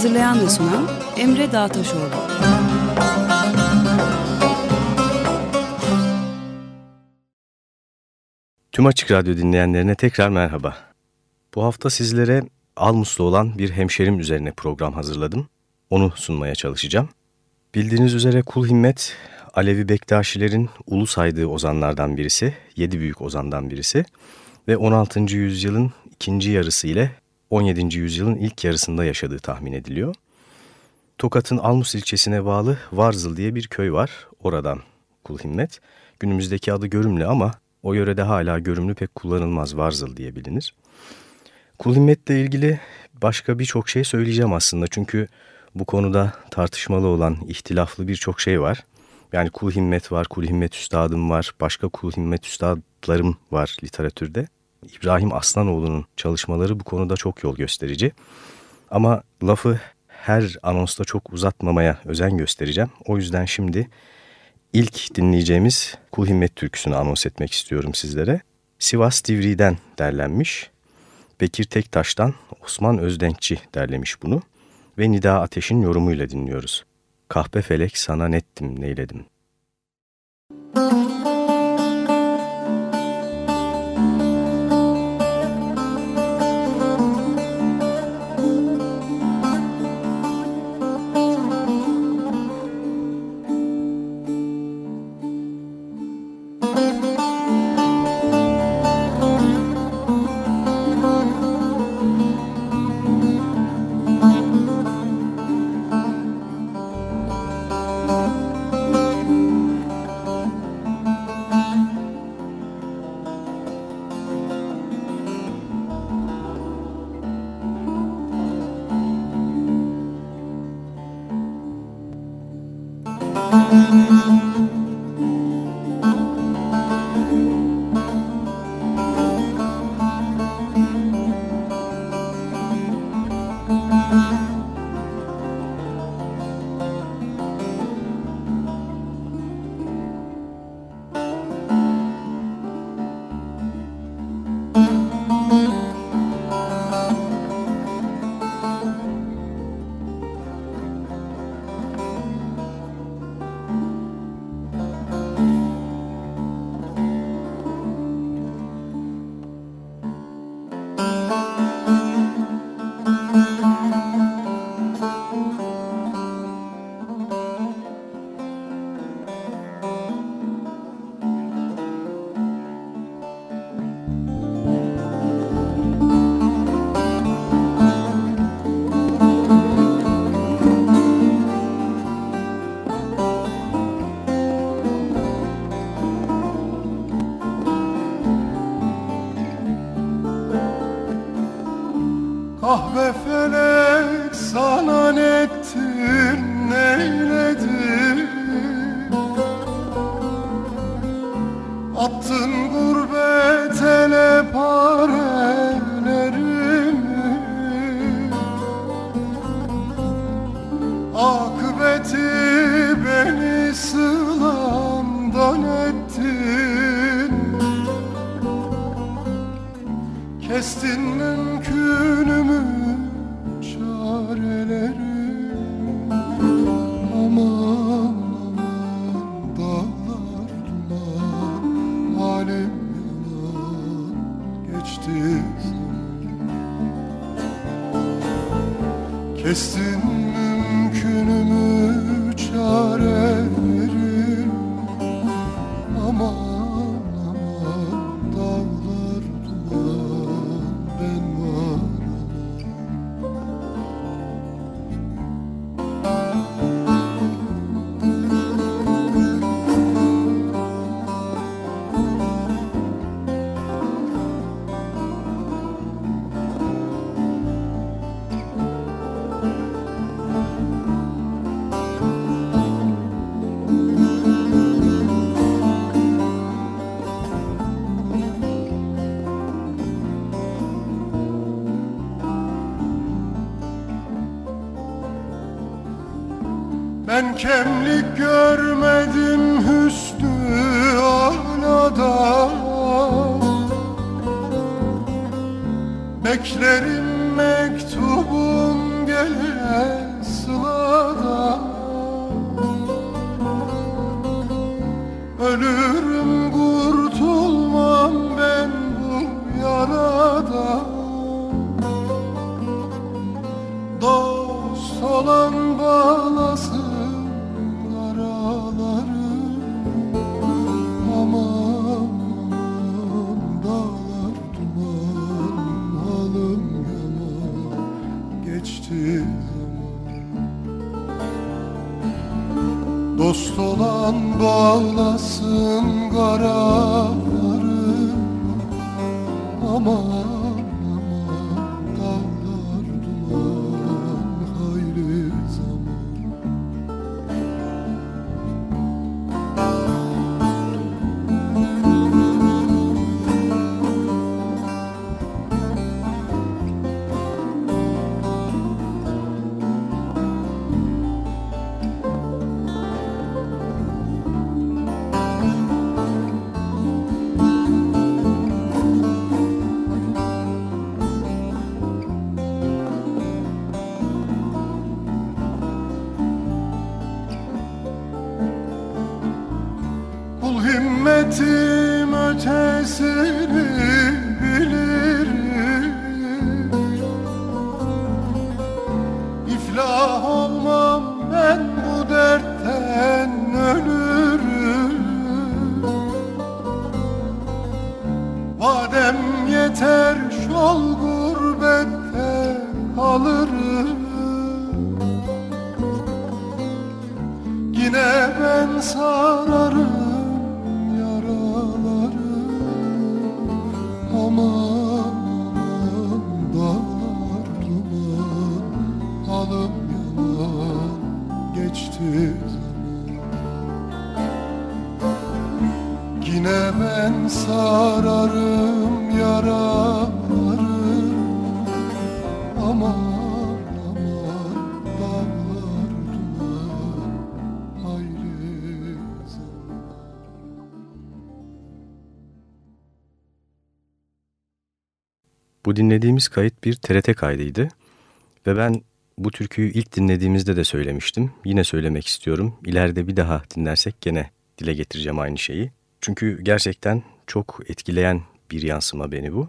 Hazırlayan ve sunan Emre Dağtaşoğlu. Tüm Açık Radyo dinleyenlerine tekrar merhaba. Bu hafta sizlere Almus'ta olan bir hemşerim üzerine program hazırladım. Onu sunmaya çalışacağım. Bildiğiniz üzere Kul Himmet, Alevi Bektaşilerin ulu saydığı ozanlardan birisi, yedi büyük ozandan birisi ve 16. yüzyılın ikinci yarısı ile 17. yüzyılın ilk yarısında yaşadığı tahmin ediliyor. Tokat'ın Almus ilçesine bağlı Varzıl diye bir köy var. Oradan Kul Himmet. Günümüzdeki adı Görümlü ama o yörede hala Görümlü pek kullanılmaz Varzıl diye bilinir. Kul Himmet'le ilgili başka birçok şey söyleyeceğim aslında. Çünkü bu konuda tartışmalı olan, ihtilaflı birçok şey var. Yani Kul Himmet var, Kul Himmet Üstadım var, başka Kul Himmet Üstadlarım var literatürde. İbrahim Aslanoğlu'nun çalışmaları bu konuda çok yol gösterici. Ama lafı her anonsta çok uzatmamaya özen göstereceğim. O yüzden şimdi ilk dinleyeceğimiz Kul Himmet türküsünü anons etmek istiyorum sizlere. Sivas Divri'den derlenmiş. Bekir Tektaş'tan Osman Özdenkçi derlemiş bunu ve Nida Ateş'in yorumuyla dinliyoruz. Kahpe felek sana nettim neyledim. Müzik Beklerim dinlediğimiz kayıt bir TRT kaydıydı ve ben bu türküyü ilk dinlediğimizde de söylemiştim. Yine söylemek istiyorum. İleride bir daha dinlersek gene dile getireceğim aynı şeyi. Çünkü gerçekten çok etkileyen bir yansıma beni bu.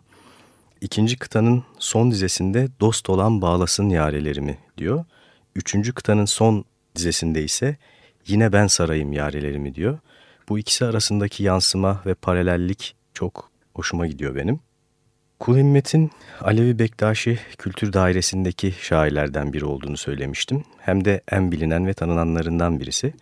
İkinci kıtanın son dizesinde dost olan bağlasın yarelerimi diyor. Üçüncü kıtanın son dizesinde ise yine ben sarayım yarelerimi diyor. Bu ikisi arasındaki yansıma ve paralellik çok hoşuma gidiyor benim. Kul Himmet'in Alevi Bektaşi Kültür Dairesi'ndeki şairlerden biri olduğunu söylemiştim. Hem de en bilinen ve tanınanlarından birisi.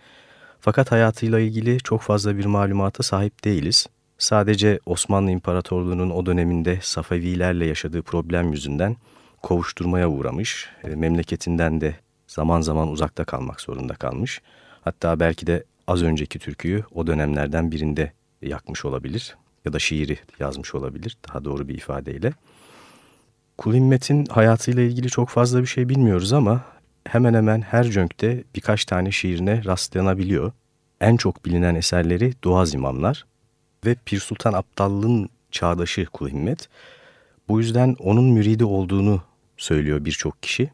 Fakat hayatıyla ilgili çok fazla bir malumata sahip değiliz. Sadece Osmanlı İmparatorluğu'nun o döneminde Safevilerle yaşadığı problem yüzünden kovuşturmaya uğramış. E, Memleketinden de zaman zaman uzakta kalmak zorunda kalmış. Hatta belki de az önceki türküyü o dönemlerden birinde yakmış olabilir ya da şiiri yazmış olabilir daha doğru bir ifadeyle. Kul Himmet'in hayatıyla ilgili çok fazla bir şey bilmiyoruz ama hemen hemen her cönkte birkaç tane şiirine rastlanabiliyor. En çok bilinen eserleri Doğaz İmamlar ve Pir Sultan Abdal'ın çağdaşı Kul Himmet. Bu yüzden onun müridi olduğunu söylüyor birçok kişi.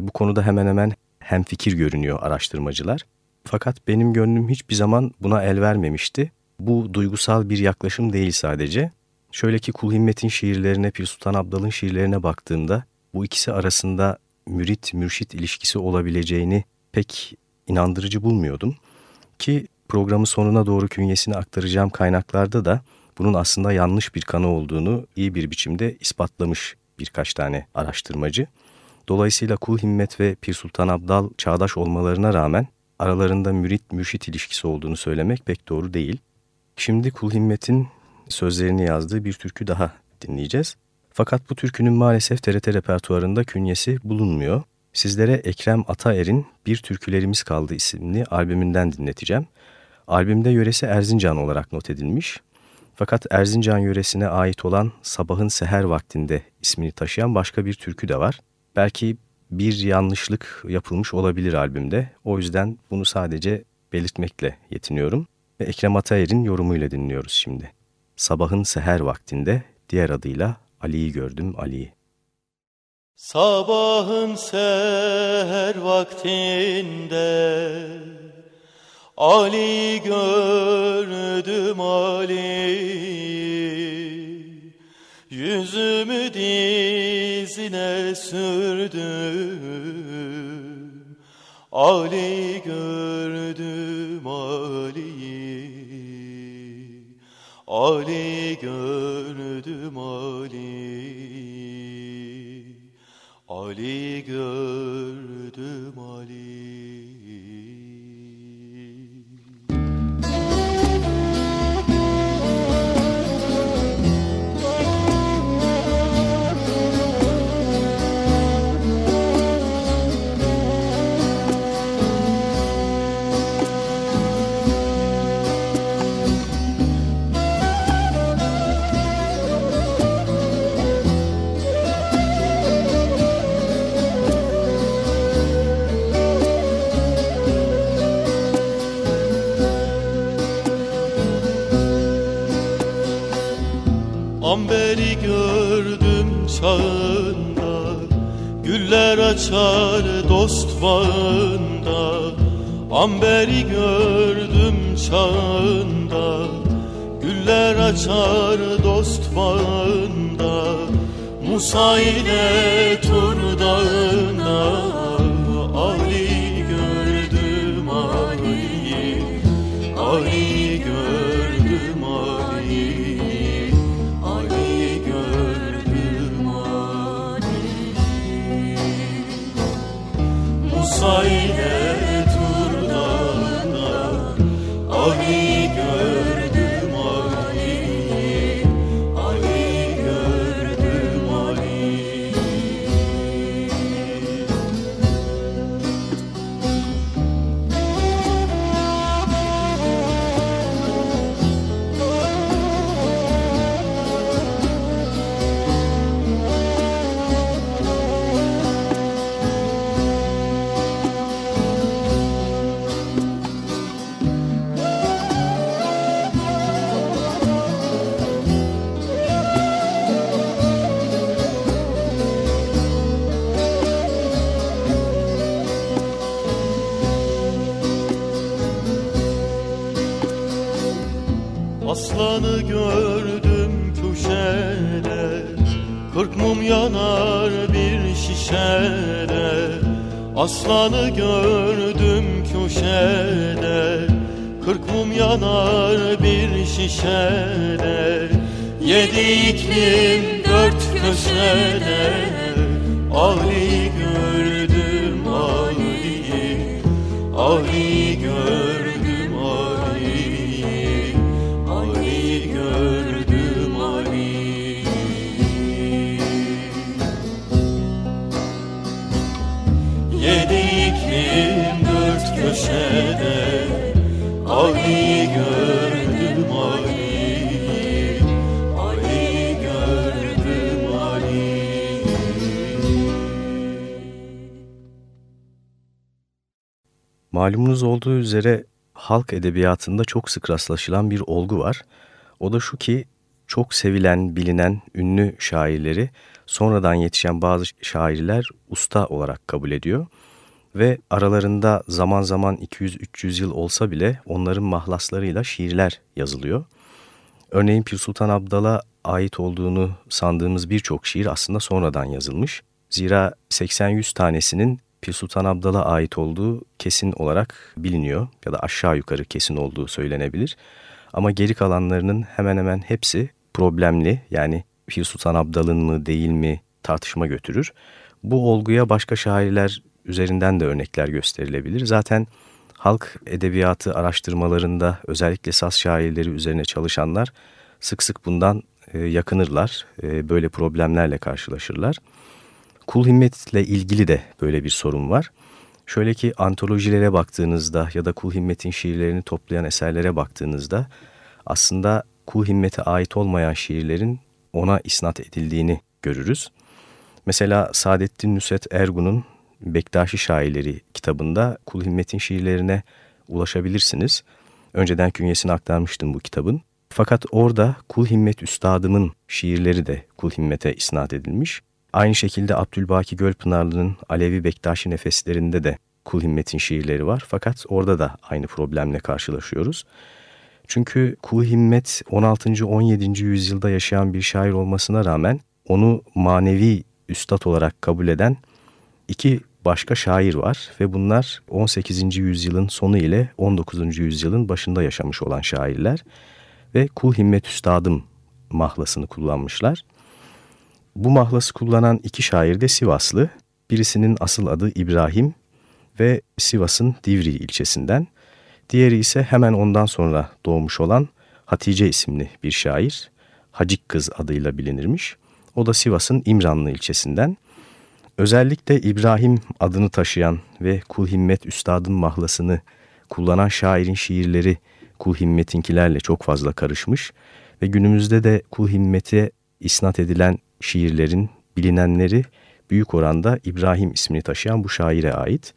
Bu konuda hemen hemen hemfikir görünüyor araştırmacılar. Fakat benim gönlüm hiçbir zaman buna el vermemişti. Bu duygusal bir yaklaşım değil sadece. Şöyle ki Kul Himmet'in şiirlerine, Pir Sultan Abdal'ın şiirlerine baktığımda bu ikisi arasında mürit-mürşit ilişkisi olabileceğini pek inandırıcı bulmuyordum. Ki programın sonuna doğru künyesini aktaracağım kaynaklarda da bunun aslında yanlış bir kanı olduğunu iyi bir biçimde ispatlamış birkaç tane araştırmacı. Dolayısıyla Kul Himmet ve Pir Sultan Abdal çağdaş olmalarına rağmen aralarında mürit-mürşit ilişkisi olduğunu söylemek pek doğru değil. Şimdi Kul Himmet'in sözlerini yazdığı bir türkü daha dinleyeceğiz. Fakat bu türkünün maalesef TRT repertuarında künyesi bulunmuyor. Sizlere Ekrem Ataer'in Bir Türkülerimiz Kaldı isimli albümünden dinleteceğim. Albümde yöresi Erzincan olarak not edilmiş. Fakat Erzincan yöresine ait olan Sabahın Seher Vaktinde ismini taşıyan başka bir türkü de var. Belki bir yanlışlık yapılmış olabilir albümde. O yüzden bunu sadece belirtmekle yetiniyorum. Ve Ekrem Atayer'in yorumuyla dinliyoruz şimdi. Sabahın seher vaktinde diğer adıyla Ali'yi gördüm Ali'yi. Sabahın seher vaktinde Ali gördüm Ali Yüzümü dizine sürdüm Ali gördüm Ali'yi. Ali gördüm Ali Ali gördüm Ali çağında Güller açar dost bağında. Amberi gördüm çağında Güller açar dost bağında. Musa ile Tur dağına Musa Aslanı gördüm köşede Kırk mum yanar bir şişede. Yedi iklim dört köşede Ali Malumunuz olduğu üzere halk edebiyatında çok sık rastlaşılan bir olgu var. O da şu ki çok sevilen, bilinen, ünlü şairleri sonradan yetişen bazı şairler usta olarak kabul ediyor. Ve aralarında zaman zaman 200-300 yıl olsa bile onların mahlaslarıyla şiirler yazılıyor. Örneğin Pir Sultan Abdal'a ait olduğunu sandığımız birçok şiir aslında sonradan yazılmış. Zira 80-100 tanesinin Pir Sultan Abdal'a ait olduğu kesin olarak biliniyor ya da aşağı yukarı kesin olduğu söylenebilir. Ama geri kalanlarının hemen hemen hepsi problemli yani Pir Sultan Abdal'ın mı değil mi tartışma götürür. Bu olguya başka şairler üzerinden de örnekler gösterilebilir. Zaten halk edebiyatı araştırmalarında özellikle saz şairleri üzerine çalışanlar sık sık bundan e, yakınırlar, e, böyle problemlerle karşılaşırlar. Kul himmetle ilgili de böyle bir sorun var. Şöyle ki antolojilere baktığınızda ya da Kul Himmet'in şiirlerini toplayan eserlere baktığınızda aslında Kul Himmet'e ait olmayan şiirlerin ona isnat edildiğini görürüz. Mesela Saadettin Nusret Ergun'un Bektaşi Şairleri kitabında Kul Himmet'in şiirlerine ulaşabilirsiniz. Önceden künyesini aktarmıştım bu kitabın. Fakat orada Kul Himmet Üstadımın şiirleri de Kul Himmet'e isnat edilmiş. Aynı şekilde Abdülbaki Gölpınarlı'nın Alevi Bektaşi Nefeslerinde de Kul Himmet'in şiirleri var. Fakat orada da aynı problemle karşılaşıyoruz. Çünkü Kul Himmet 16. 17. yüzyılda yaşayan bir şair olmasına rağmen onu manevi üstad olarak kabul eden iki başka şair var ve bunlar 18. yüzyılın sonu ile 19. yüzyılın başında yaşamış olan şairler ve Kul Himmet Üstadım mahlasını kullanmışlar. Bu mahlası kullanan iki şair de Sivaslı. Birisinin asıl adı İbrahim ve Sivas'ın Divri ilçesinden. Diğeri ise hemen ondan sonra doğmuş olan Hatice isimli bir şair. Hacik Kız adıyla bilinirmiş. O da Sivas'ın İmranlı ilçesinden. Özellikle İbrahim adını taşıyan ve Kul Himmet Üstad'ın mahlasını kullanan şairin şiirleri Kul Himmet'inkilerle çok fazla karışmış ve günümüzde de Kul Himmet'e isnat edilen şiirlerin bilinenleri büyük oranda İbrahim ismini taşıyan bu şaire ait.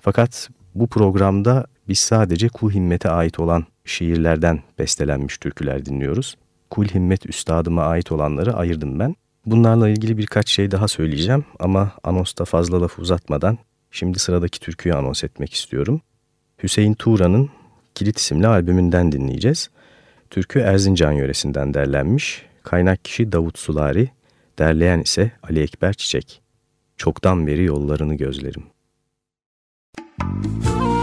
Fakat bu programda biz sadece Kul Himmet'e ait olan şiirlerden bestelenmiş türküler dinliyoruz. Kul Himmet üstadıma ait olanları ayırdım ben. Bunlarla ilgili birkaç şey daha söyleyeceğim ama anonsta fazla laf uzatmadan şimdi sıradaki türküyü anons etmek istiyorum. Hüseyin Tuğra'nın Kilit isimli albümünden dinleyeceğiz. Türkü Erzincan yöresinden derlenmiş. Kaynak kişi Davut Sulari, derleyen ise Ali Ekber Çiçek. Çoktan beri yollarını gözlerim. Müzik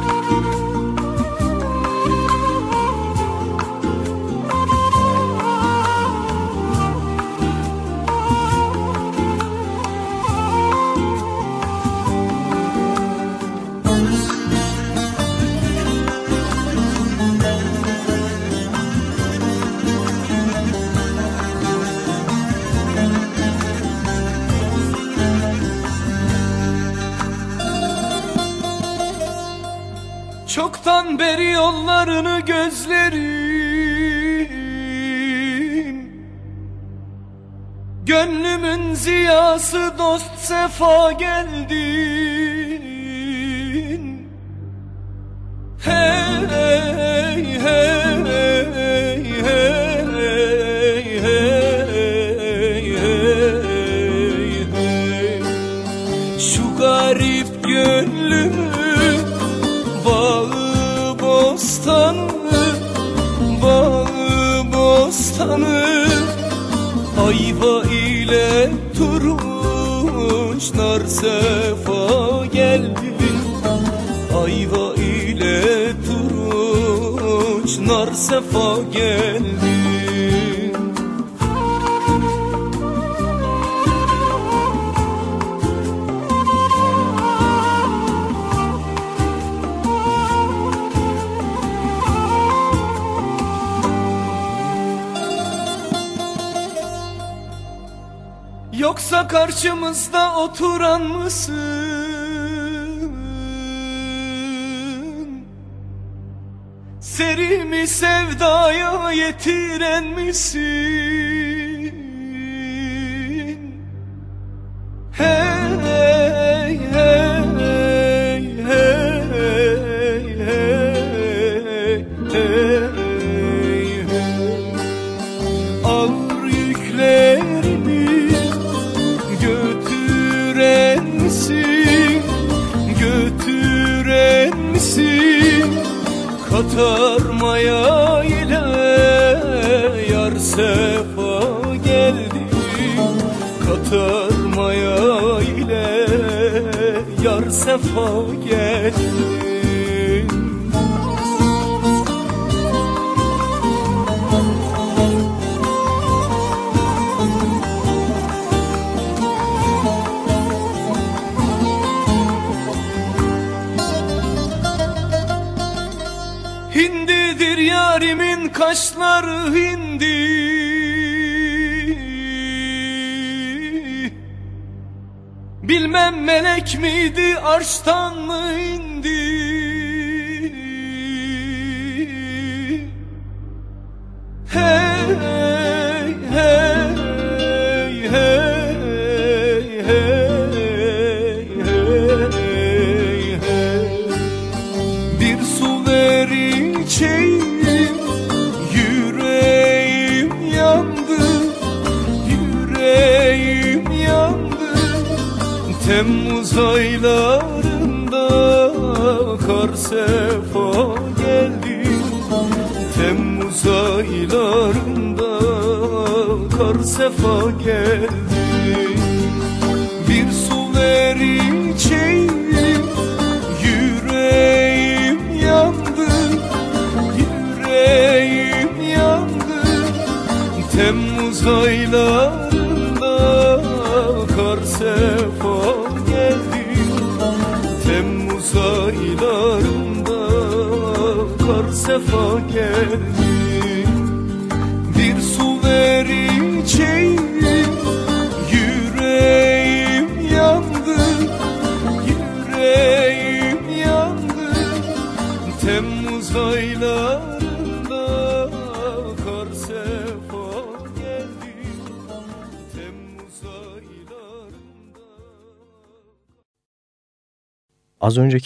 Beri yollarını gözlerim. Gönlümün ziyası dost sefa geldin. Hey hey hey hey hey hey. Hey Şu garip gönlümü bostanı Bağı bostanı Ayva ile turunçlar sefa geldi. Ayva ile turunçlar sefa geldi Yoksa karşımızda oturan mısın? Serimi sevdaya yetiren misin? Katarmaya ile yar sefa geldi. Katarmaya ile yar sefa geldi kaşları hindi. Bilmem melek miydi arştan mı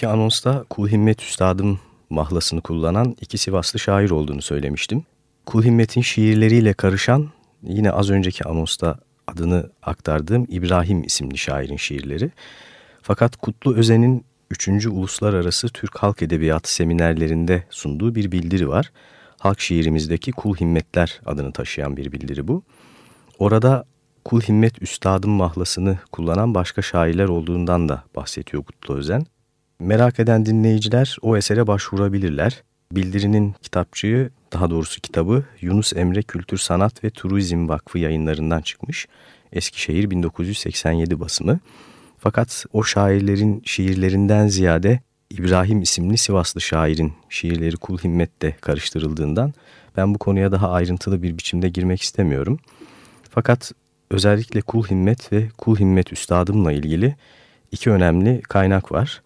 önceki anonsta Kul Himmet Üstadım mahlasını kullanan iki Sivaslı şair olduğunu söylemiştim. Kul Himmet'in şiirleriyle karışan yine az önceki anonsta adını aktardığım İbrahim isimli şairin şiirleri. Fakat Kutlu Özen'in 3. Uluslararası Türk Halk Edebiyatı seminerlerinde sunduğu bir bildiri var. Halk şiirimizdeki Kul Himmetler adını taşıyan bir bildiri bu. Orada Kul Himmet Üstadım mahlasını kullanan başka şairler olduğundan da bahsediyor Kutlu Özen. Merak eden dinleyiciler o esere başvurabilirler. Bildirinin kitapçığı, daha doğrusu kitabı Yunus Emre Kültür Sanat ve Turizm Vakfı yayınlarından çıkmış. Eskişehir 1987 basımı. Fakat o şairlerin şiirlerinden ziyade İbrahim isimli Sivaslı şairin şiirleri Kul Himmet'te karıştırıldığından ben bu konuya daha ayrıntılı bir biçimde girmek istemiyorum. Fakat özellikle Kul Himmet ve Kul Himmet Üstadım'la ilgili iki önemli kaynak var.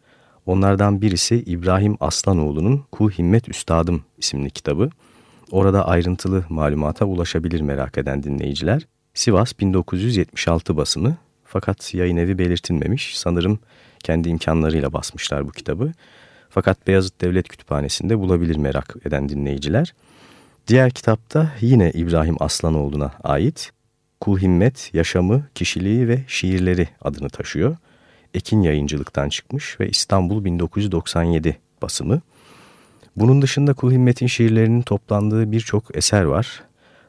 Onlardan birisi İbrahim Aslanoğlu'nun Kul Himmet Üstadım isimli kitabı. Orada ayrıntılı malumata ulaşabilir merak eden dinleyiciler. Sivas 1976 basımı fakat yayın evi belirtilmemiş. Sanırım kendi imkanlarıyla basmışlar bu kitabı. Fakat Beyazıt Devlet Kütüphanesi'nde bulabilir merak eden dinleyiciler. Diğer kitapta yine İbrahim Aslanoğlu'na ait Kul Himmet, Yaşamı, Kişiliği ve Şiirleri adını taşıyor. Ekin yayıncılıktan çıkmış ve İstanbul 1997 basımı. Bunun dışında Kul Himmet'in şiirlerinin toplandığı birçok eser var.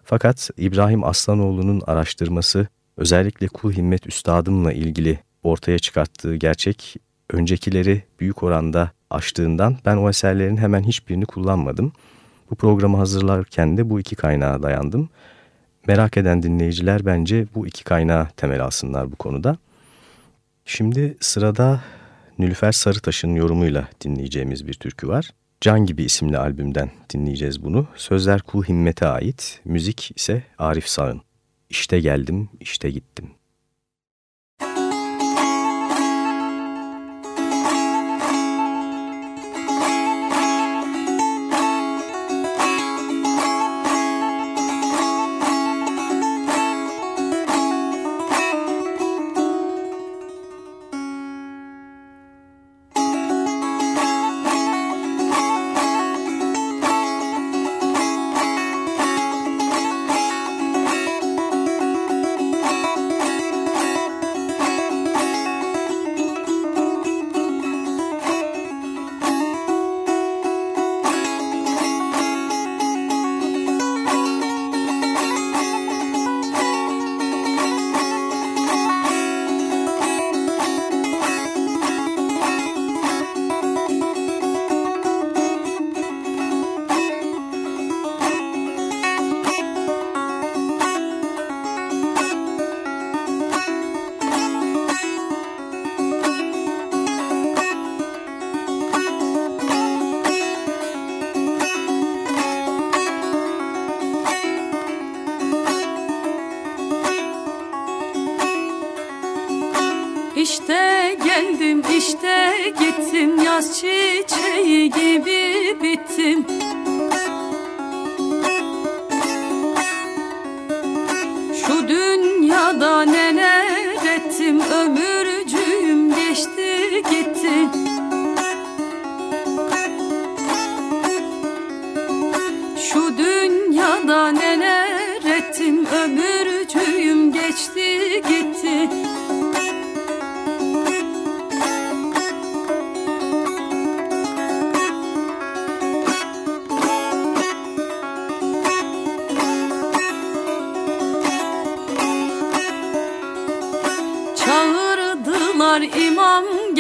Fakat İbrahim Aslanoğlu'nun araştırması özellikle Kul Himmet Üstadım'la ilgili ortaya çıkarttığı gerçek öncekileri büyük oranda aştığından ben o eserlerin hemen hiçbirini kullanmadım. Bu programı hazırlarken de bu iki kaynağa dayandım. Merak eden dinleyiciler bence bu iki kaynağı temel alsınlar bu konuda. Şimdi sırada Nülfer Sarıtaş'ın yorumuyla dinleyeceğimiz bir türkü var. Can Gibi isimli albümden dinleyeceğiz bunu. Sözler Kul Himmet'e ait, müzik ise Arif Sağ'ın. İşte geldim, işte gittim.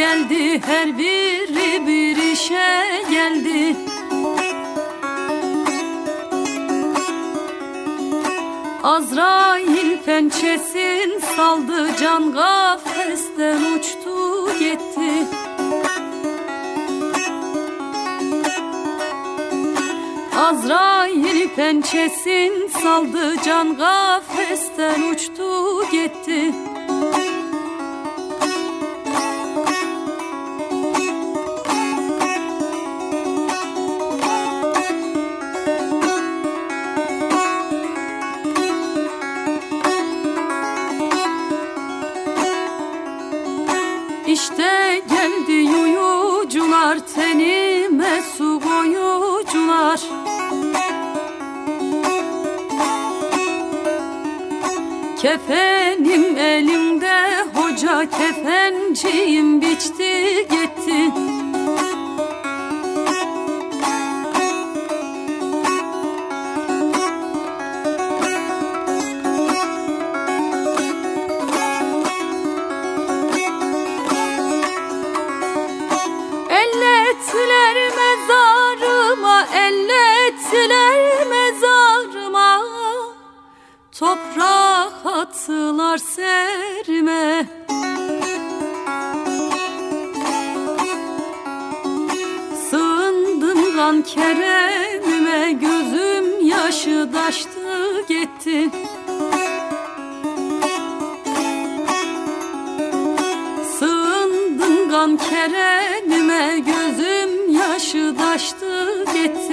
Geldi her biri bir işe geldi. Azrail pençesin saldı can gafesten uçtu gitti. Azrail pençesin saldı can gafesten uçtu gitti gitti Sığındım kan keremime Gözüm yaşı daştı gitti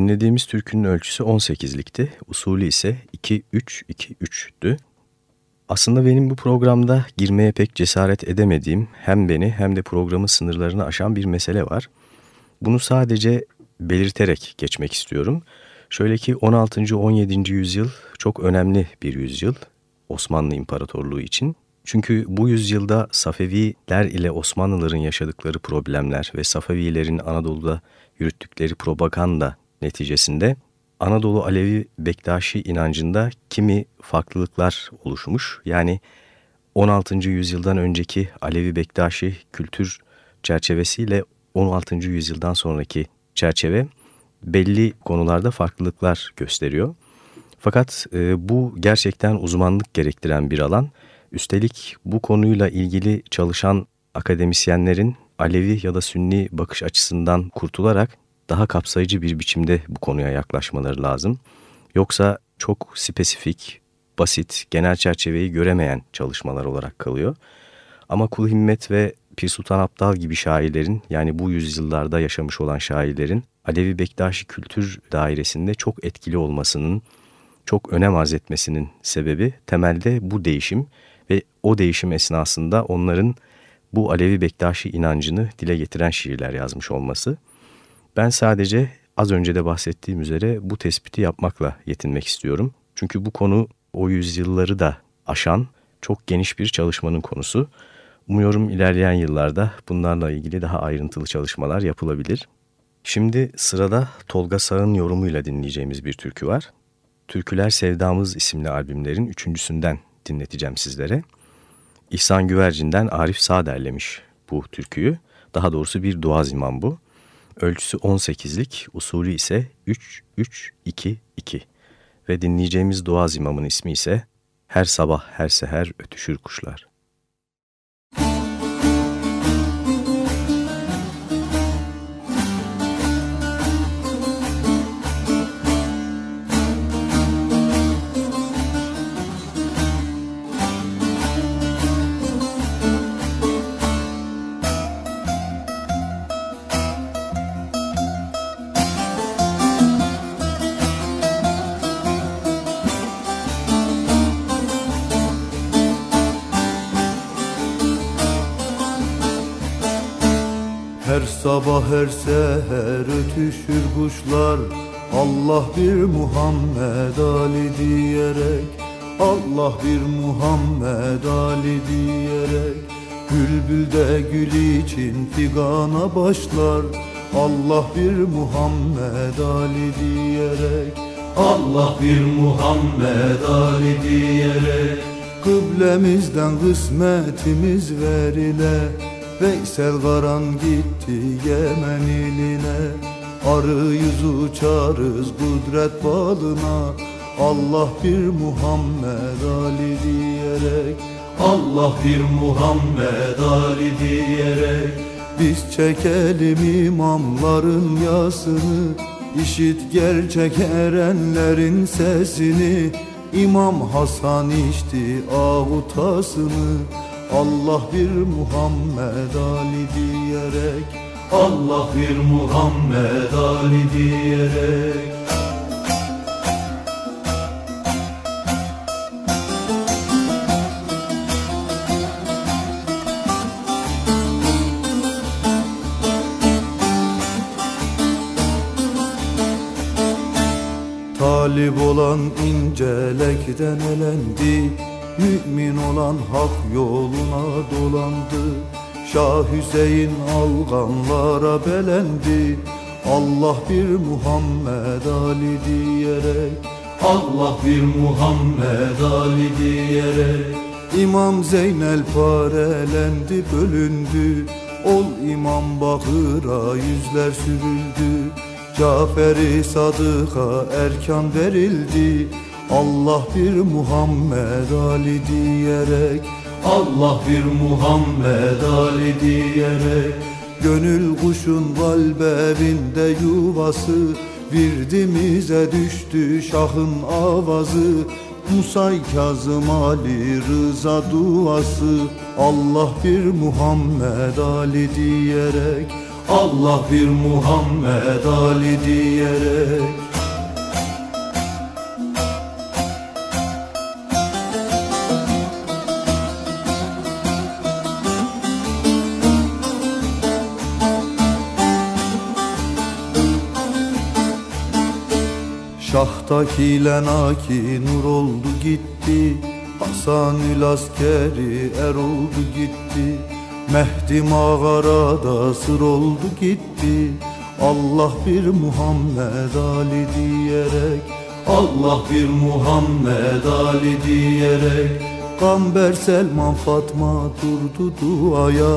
Dinlediğimiz türkünün ölçüsü 18'likti, usulü ise 2-3-2-3'tü. Aslında benim bu programda girmeye pek cesaret edemediğim hem beni hem de programın sınırlarını aşan bir mesele var. Bunu sadece belirterek geçmek istiyorum. Şöyle ki 16. 17. yüzyıl çok önemli bir yüzyıl Osmanlı İmparatorluğu için. Çünkü bu yüzyılda Safeviler ile Osmanlıların yaşadıkları problemler ve Safevilerin Anadolu'da yürüttükleri propaganda neticesinde Anadolu Alevi Bektaşi inancında kimi farklılıklar oluşmuş. Yani 16. yüzyıldan önceki Alevi Bektaşi kültür çerçevesiyle 16. yüzyıldan sonraki çerçeve belli konularda farklılıklar gösteriyor. Fakat e, bu gerçekten uzmanlık gerektiren bir alan. Üstelik bu konuyla ilgili çalışan akademisyenlerin Alevi ya da Sünni bakış açısından kurtularak daha kapsayıcı bir biçimde bu konuya yaklaşmaları lazım. Yoksa çok spesifik, basit, genel çerçeveyi göremeyen çalışmalar olarak kalıyor. Ama Kul Himmet ve Pir Sultan Abdal gibi şairlerin yani bu yüzyıllarda yaşamış olan şairlerin Alevi Bektaşi kültür dairesinde çok etkili olmasının, çok önem arz etmesinin sebebi temelde bu değişim ve o değişim esnasında onların bu Alevi Bektaşi inancını dile getiren şiirler yazmış olması. Ben sadece az önce de bahsettiğim üzere bu tespiti yapmakla yetinmek istiyorum. Çünkü bu konu o yüzyılları da aşan çok geniş bir çalışmanın konusu. Umuyorum ilerleyen yıllarda bunlarla ilgili daha ayrıntılı çalışmalar yapılabilir. Şimdi sırada Tolga Sağ'ın yorumuyla dinleyeceğimiz bir türkü var. Türküler Sevdamız isimli albümlerin üçüncüsünden dinleteceğim sizlere. İhsan Güvercin'den Arif Sağ derlemiş bu türküyü. Daha doğrusu bir dua imam bu. Ölçüsü 18'lik, usulü ise 3-3-2-2 ve dinleyeceğimiz dua imamın ismi ise Her sabah her seher ötüşür kuşlar. Sabah her seher ötüşür kuşlar. Allah bir Muhammed Ali diyerek Allah bir Muhammed Ali diyerek. Bülbül de gül için figana başlar. Allah bir Muhammed Ali diyerek Allah bir Muhammed Ali diyerek. Kıblemizden kısmetimiz verile Veysel Karan gitti Yemen iline. Arıyız uçarız kudret balına. Allah bir Muhammed Ali diyerek Allah bir Muhammed Ali diyerek. Biz çekelim imamların yasını İşit gerçek erenlerin sesini. İmam Hasan içti avutasını Allah bir Muhammed Ali diyerek Allah bir Muhammed Ali diyerek. Talip olan incelekten elendi Mümin olan hak yoluna dolandı. Şah Hüseyin alganlara belendi. Allah bir Muhammed Ali diyerek Allah bir Muhammed Ali diyerek. İmam Zeynel parelendi bölündü. Ol İmam Bakır'a yüzler sürüldü. Cafer-i Sadık'a erkan verildi Allah bir Muhammed Ali diyerek Allah bir Muhammed Ali diyerek Gönül kuşun valbevinde yuvası Virdimize düştü şahın avazı Musay Kazım Ali Rıza duası Allah bir Muhammed Ali diyerek Allah bir Muhammed Ali diyerek Şahtaki lenaki nur oldu gitti. Hasanül askeri er oldu gitti. Mehdi mağarada sır oldu gitti. Allah bir Muhammed Ali diyerek Allah bir Muhammed Ali diyerek. Gamber Selman Fatma durdu duaya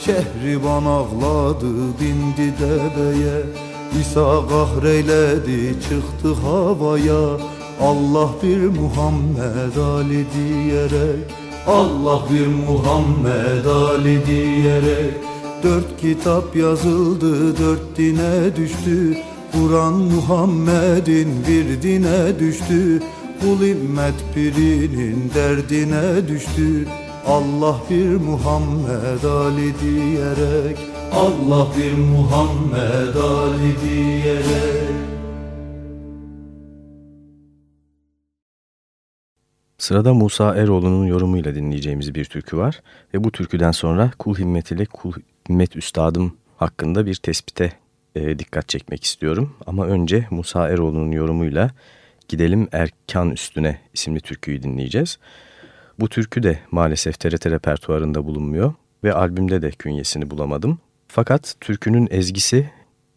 Şehriban ağladı bindi deveye İsa kahreyledi çıktı havaya. Allah bir Muhammed Ali diyerek Allah bir Muhammed Ali diyerek. Dört kitap yazıldı dört dine düştü. Kur'an Muhammed'in bir dine düştü. Kul immet birinin derdine düştü. Allah bir Muhammed Ali diyerek Allah bir Muhammed Ali diyerek Sırada Musa Eroğlu'nun yorumuyla dinleyeceğimiz bir türkü var ve bu türküden sonra Kul Himmet ile Kul Himmet Üstadım hakkında bir tespite e, dikkat çekmek istiyorum. Ama önce Musa Eroğlu'nun yorumuyla Gidelim Erkan Üstüne isimli türküyü dinleyeceğiz. Bu türkü de maalesef TRT repertuarında bulunmuyor ve albümde de künyesini bulamadım. Fakat türkünün ezgisi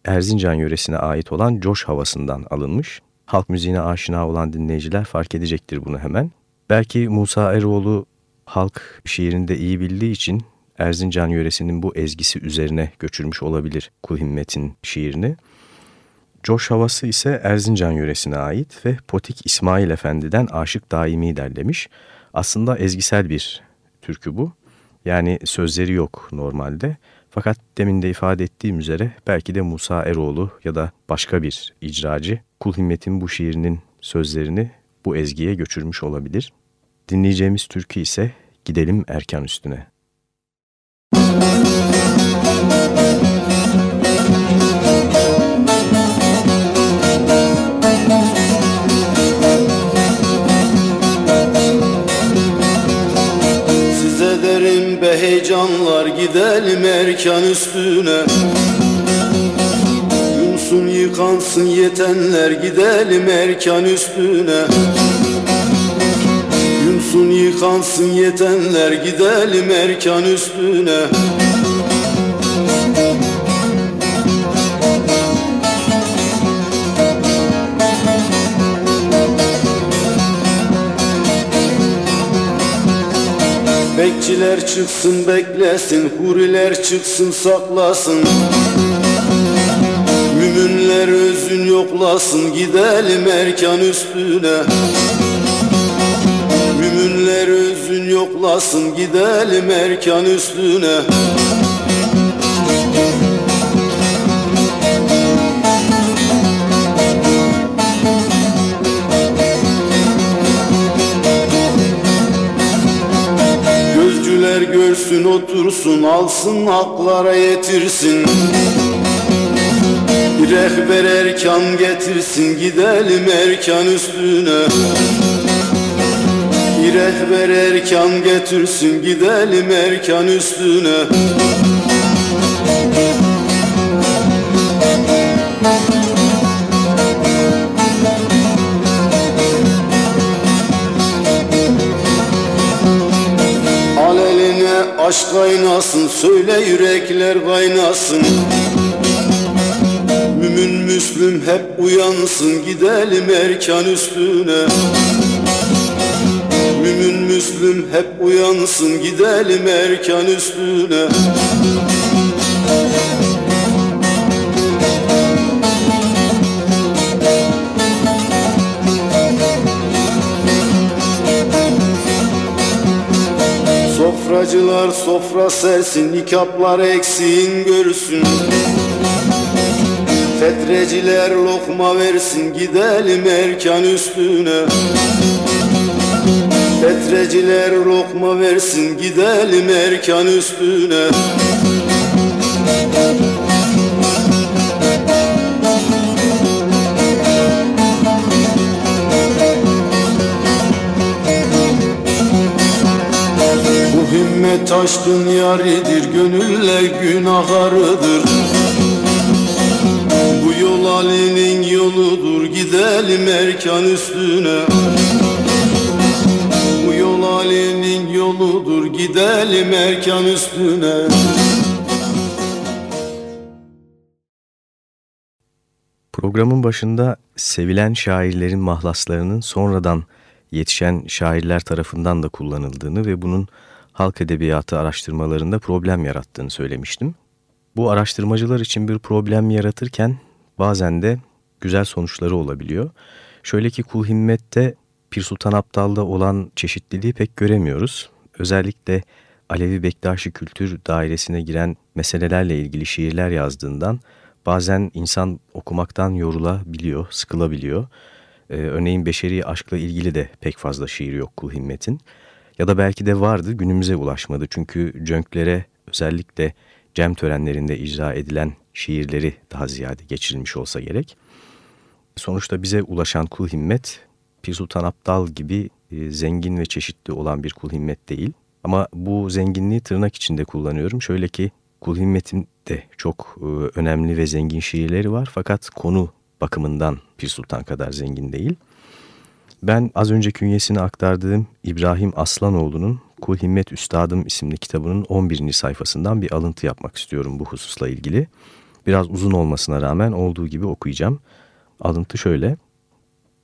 Erzincan yöresine ait olan coş havasından alınmış. Halk müziğine aşina olan dinleyiciler fark edecektir bunu hemen. Belki Musa Eroğlu halk şiirinde iyi bildiği için Erzincan yöresinin bu ezgisi üzerine göçürmüş olabilir Kul Himmet'in şiirini. Coş havası ise Erzincan yöresine ait ve Potik İsmail Efendi'den Aşık Daimi derlemiş. Aslında ezgisel bir türkü bu. Yani sözleri yok normalde. Fakat demin de ifade ettiğim üzere belki de Musa Eroğlu ya da başka bir icracı Kul Himmet'in bu şiirinin sözlerini bu ezgiye göçürmüş olabilir. Dinleyeceğimiz türkü ise Gidelim Erkan Üstüne. Size gidelim erkan üstüne. Yunsun yıkansın yetenler gidelim erkan üstüne. Yunsun yıkansın yetenler gidelim erkan üstüne Bekçiler çıksın beklesin Huriler çıksın saklasın. Müminler özün yoklasın Gidelim erkan üstüne. Müminler özün yoklasın Gidelim erkan üstüne görsün otursun alsın haklara yetirsin. Bir rehber erkan getirsin gidelim erkan üstüne. Bir rehber erkan getirsin gidelim erkan üstüne aşk kaynasın Söyle yürekler kaynasın. Mümin Müslüm hep uyansın Gidelim erkan üstüne. Mümin Müslüm hep uyansın Gidelim erkan üstüne Sofracılar sofra sersin Nikaplar eksiğin görsün. Fetreciler lokma versin Gidelim erkan üstüne. Fetreciler lokma versin Gidelim erkan üstüne Bu himmet aşkın yaridir Gönüller günah arıdır. Bu yol Ali'nin yoludur Gidelim erkan üstüne. Bu yol Ali'nin yoludur Gidelim erkan üstüne. Programın başında sevilen şairlerin mahlaslarının sonradan yetişen şairler tarafından da kullanıldığını ve bunun halk edebiyatı araştırmalarında problem yarattığını söylemiştim. Bu araştırmacılar için bir problem yaratırken bazen de güzel sonuçları olabiliyor. Şöyle ki Kul Himmet'te Pir Sultan Abdal'da olan çeşitliliği pek göremiyoruz. Özellikle Alevi Bektaşi kültür dairesine giren meselelerle ilgili şiirler yazdığından bazen insan okumaktan yorulabiliyor, sıkılabiliyor. Ee, örneğin beşeri aşkla ilgili de pek fazla şiir yok Kul Himmet'in. Ya da belki de vardı günümüze ulaşmadı. Çünkü cönklere özellikle cem törenlerinde icra edilen şiirleri daha ziyade geçirilmiş olsa gerek. Sonuçta bize ulaşan kul himmet Pir Sultan Abdal gibi e, zengin ve çeşitli olan bir kul himmet değil. Ama bu zenginliği tırnak içinde kullanıyorum. Şöyle ki kul himmetin de çok e, önemli ve zengin şiirleri var fakat konu bakımından Pir Sultan kadar zengin değil. Ben az önce künyesini aktardığım İbrahim Aslanoğlu'nun Kul Himmet Üstadım isimli kitabının 11. sayfasından bir alıntı yapmak istiyorum bu hususla ilgili. Biraz uzun olmasına rağmen olduğu gibi okuyacağım. Alıntı şöyle.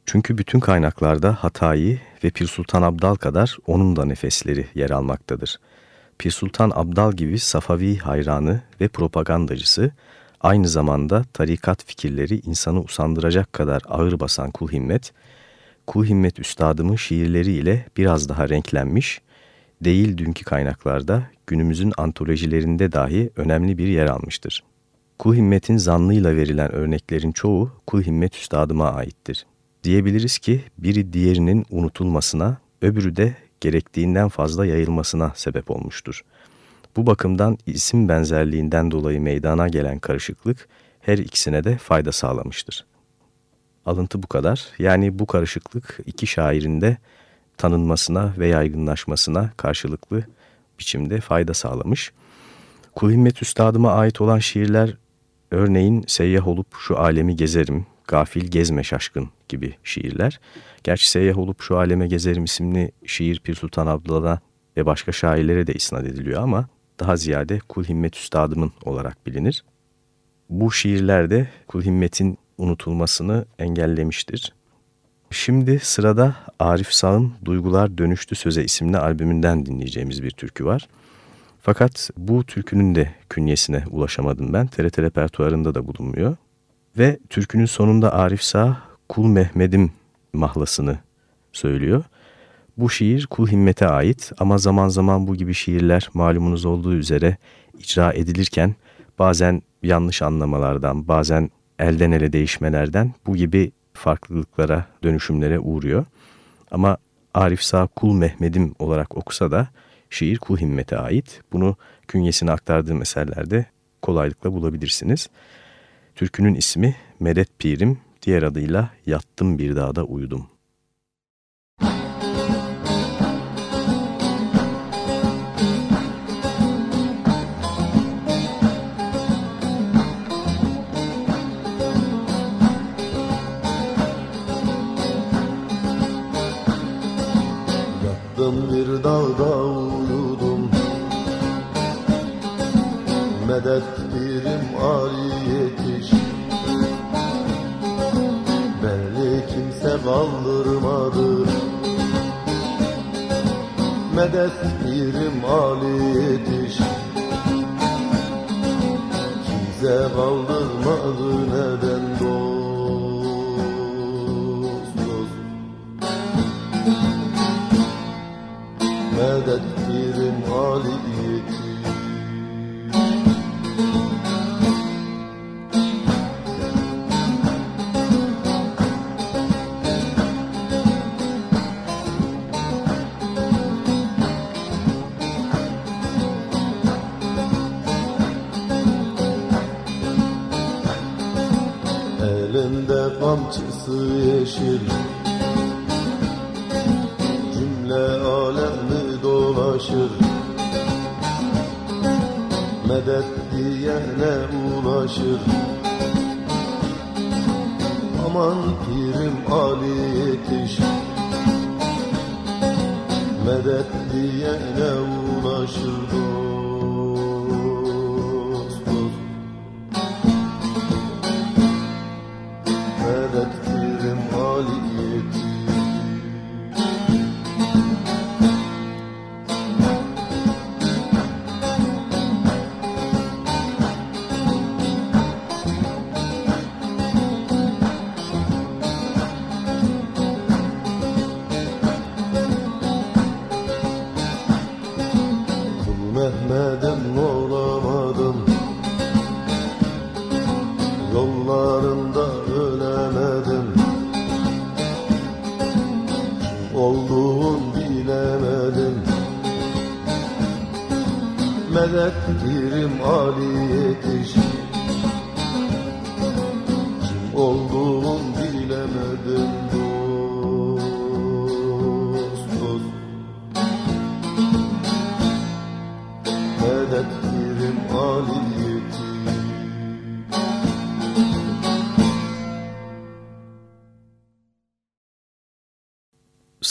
Çünkü bütün kaynaklarda Hatayi ve Pir Sultan Abdal kadar onun da nefesleri yer almaktadır. Pir Sultan Abdal gibi Safavi hayranı ve propagandacısı, aynı zamanda tarikat fikirleri insanı usandıracak kadar ağır basan kul himmet, kul himmet üstadımın şiirleriyle biraz daha renklenmiş, değil dünkü kaynaklarda günümüzün antolojilerinde dahi önemli bir yer almıştır. Kul himmetin zannıyla verilen örneklerin çoğu kul himmet üstadıma aittir. Diyebiliriz ki biri diğerinin unutulmasına, öbürü de gerektiğinden fazla yayılmasına sebep olmuştur. Bu bakımdan isim benzerliğinden dolayı meydana gelen karışıklık her ikisine de fayda sağlamıştır. Alıntı bu kadar. Yani bu karışıklık iki şairin de tanınmasına ve yaygınlaşmasına karşılıklı biçimde fayda sağlamış. Kulhimmet Üstadıma ait olan şiirler örneğin Seyyah olup şu alemi gezerim, Gafil gezme şaşkın gibi şiirler. Gerçi Seyyah olup şu aleme gezerim isimli şiir Pir Sultan Abdal'a ve başka şairlere de isnat ediliyor ama daha ziyade Kul Himmet Üstadımın olarak bilinir. Bu şiirlerde Kul Himmet'in unutulmasını engellemiştir. Şimdi sırada Arif Sağ'ın Duygular Dönüştü Söze isimli albümünden dinleyeceğimiz bir türkü var. Fakat bu türkünün de künyesine ulaşamadım ben. TRT repertuarında da bulunmuyor. Ve türkünün sonunda Arif Sağ Kul Mehmet'im mahlasını söylüyor. Bu şiir Kul Himmet'e ait ama zaman zaman bu gibi şiirler malumunuz olduğu üzere icra edilirken bazen yanlış anlamalardan, bazen elden ele değişmelerden bu gibi farklılıklara, dönüşümlere uğruyor. Ama Arif Sağ Kul Mehmet'im olarak okusa da şiir Kul Himmet'e ait. Bunu künyesine aktardığım eserlerde kolaylıkla bulabilirsiniz. Türkünün ismi Medet Pirim, diğer adıyla Yattım Bir Dağda Uyudum.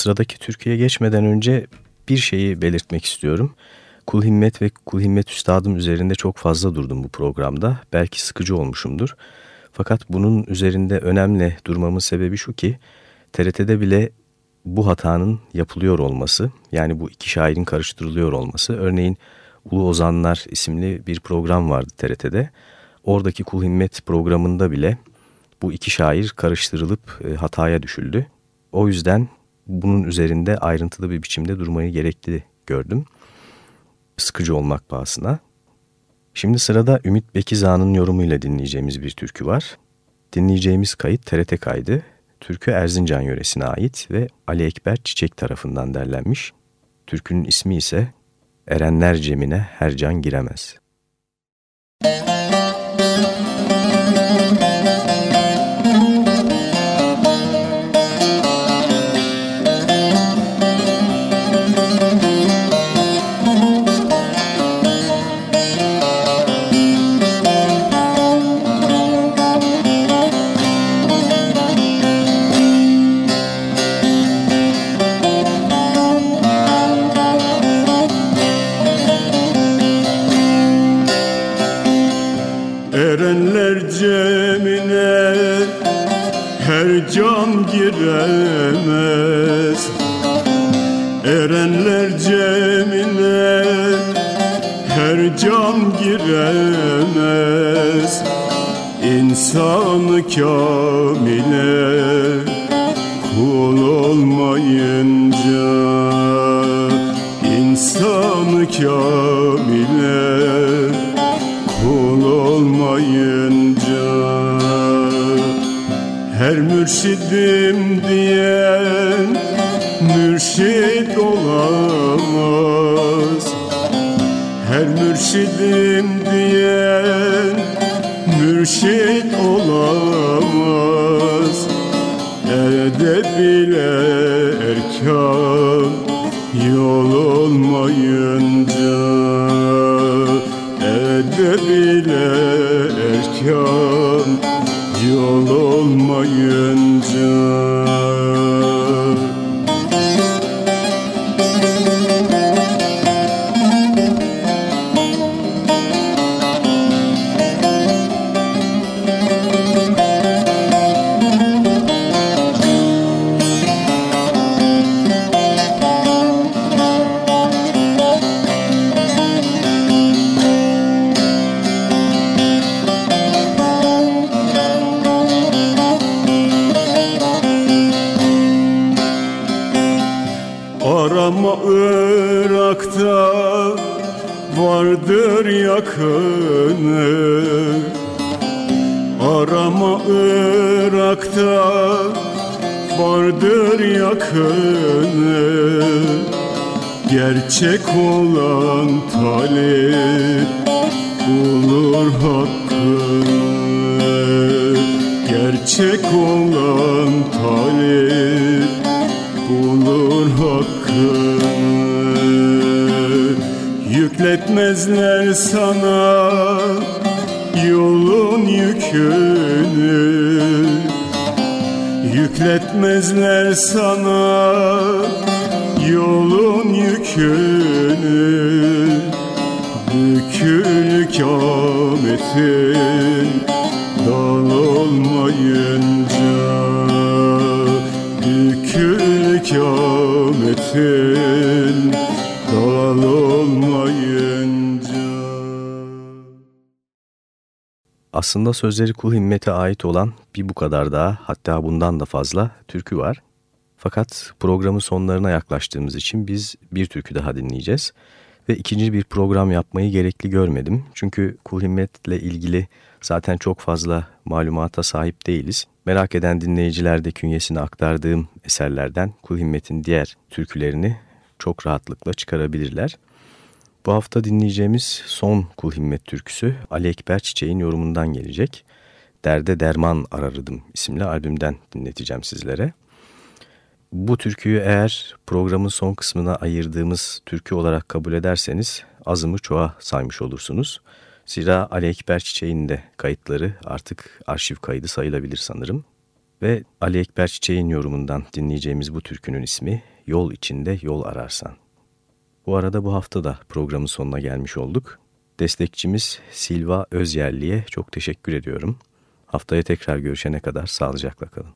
Sıradaki Türkiye'ye geçmeden önce bir şeyi belirtmek istiyorum. Kul Himmet ve Kul Himmet Üstadım üzerinde çok fazla durdum bu programda. Belki sıkıcı olmuşumdur. Fakat bunun üzerinde önemli durmamın sebebi şu ki TRT'de bile bu hatanın yapılıyor olması yani bu iki şairin karıştırılıyor olması. Örneğin Ulu Ozanlar isimli bir program vardı TRT'de. Oradaki Kul Himmet programında bile bu iki şair karıştırılıp e, hataya düşüldü. O yüzden bunun üzerinde ayrıntılı bir biçimde durmayı gerekli gördüm. Sıkıcı olmak pahasına. Şimdi sırada Ümit Bekizan'ın yorumuyla dinleyeceğimiz bir türkü var. Dinleyeceğimiz kayıt TRT kaydı. Türkü Erzincan yöresine ait ve Ali Ekber Çiçek tarafından derlenmiş. Türkünün ismi ise Erenler Cemine Her Can Giremez. Erenler Aslında sözleri Kul Himmet'e ait olan bir bu kadar daha hatta bundan da fazla türkü var. Fakat programın sonlarına yaklaştığımız için biz bir türkü daha dinleyeceğiz. Ve ikinci bir program yapmayı gerekli görmedim. Çünkü Kul Himmet'le ilgili zaten çok fazla malumata sahip değiliz. Merak eden dinleyiciler de künyesini aktardığım eserlerden Kul Himmet'in diğer türkülerini çok rahatlıkla çıkarabilirler. Bu hafta dinleyeceğimiz son Kul Himmet türküsü Ali Ekber Çiçek'in yorumundan gelecek. Derde Derman Ararıdım isimli albümden dinleteceğim sizlere. Bu türküyü eğer programın son kısmına ayırdığımız türkü olarak kabul ederseniz azımı çoğa saymış olursunuz. Zira Ali Ekber Çiçek'in de kayıtları artık arşiv kaydı sayılabilir sanırım. Ve Ali Ekber Çiçek'in yorumundan dinleyeceğimiz bu türkünün ismi Yol içinde Yol Ararsan. Bu arada bu hafta da programın sonuna gelmiş olduk. Destekçimiz Silva Özyerli'ye çok teşekkür ediyorum. Haftaya tekrar görüşene kadar sağlıcakla kalın.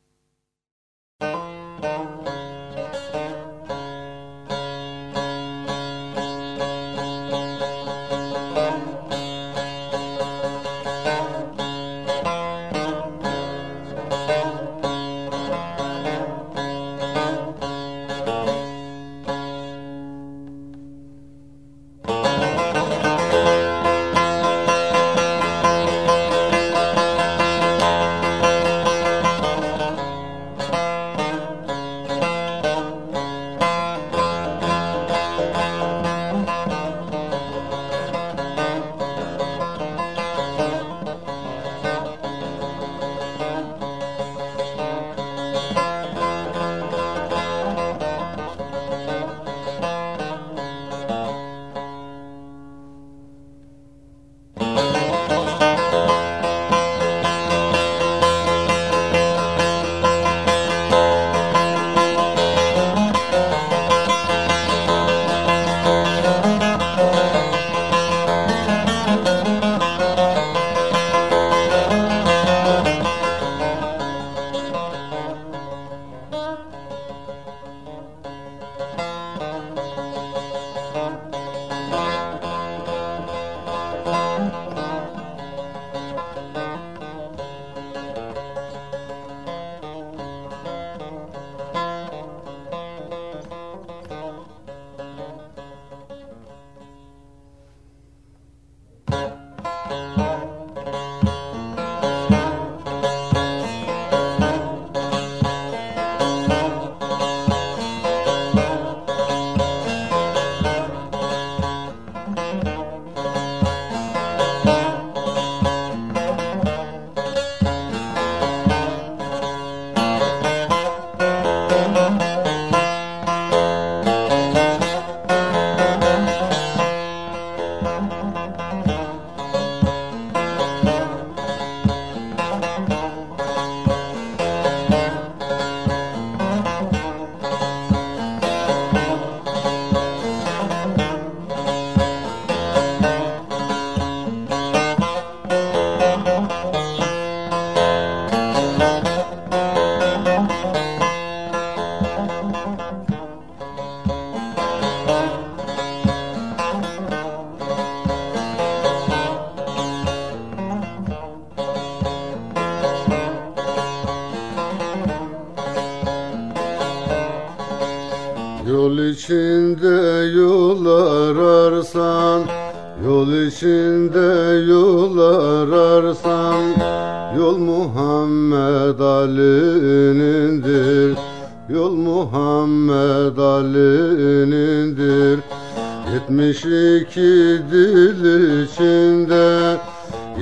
İçinde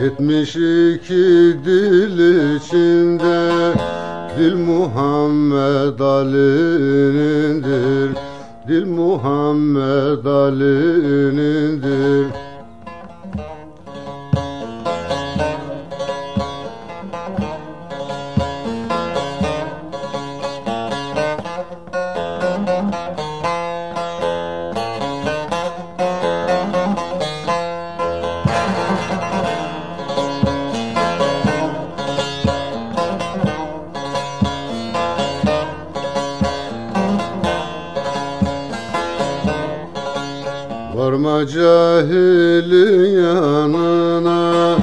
Yetmiş iki dil içinde. Dil Muhammed Ali'nindir Dil Muhammed Ali'nindir Varma cahilin yanına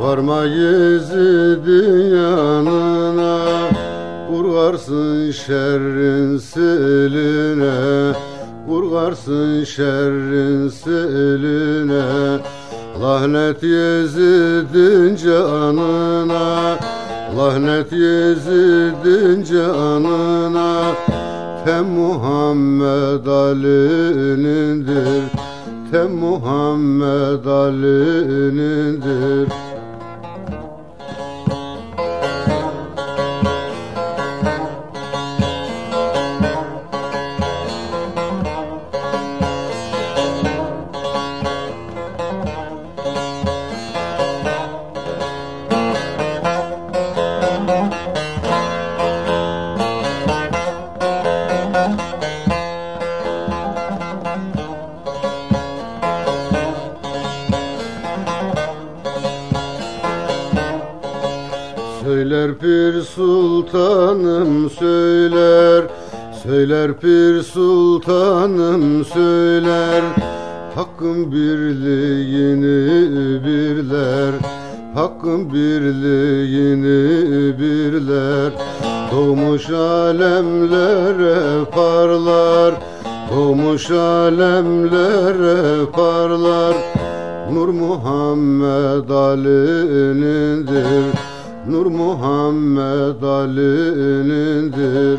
Varma Yezid'in yanına. Vurgarsın şerrin seline Vurgarsın şerrin seline. Lahnet Yezid'in canına Lahnet Yezid'in canına. Muhammed Ali'nindir Muhammed Ali'nindir pir sultanım söyler Söyler pir sultanım söyler. Hakkın birliğini birler Hakkın birliğini birler. Doğmuş alemlere parlar Doğmuş alemlere parlar. Nur Muhammed Ali'nindir Nur Muhammed Ali'nindir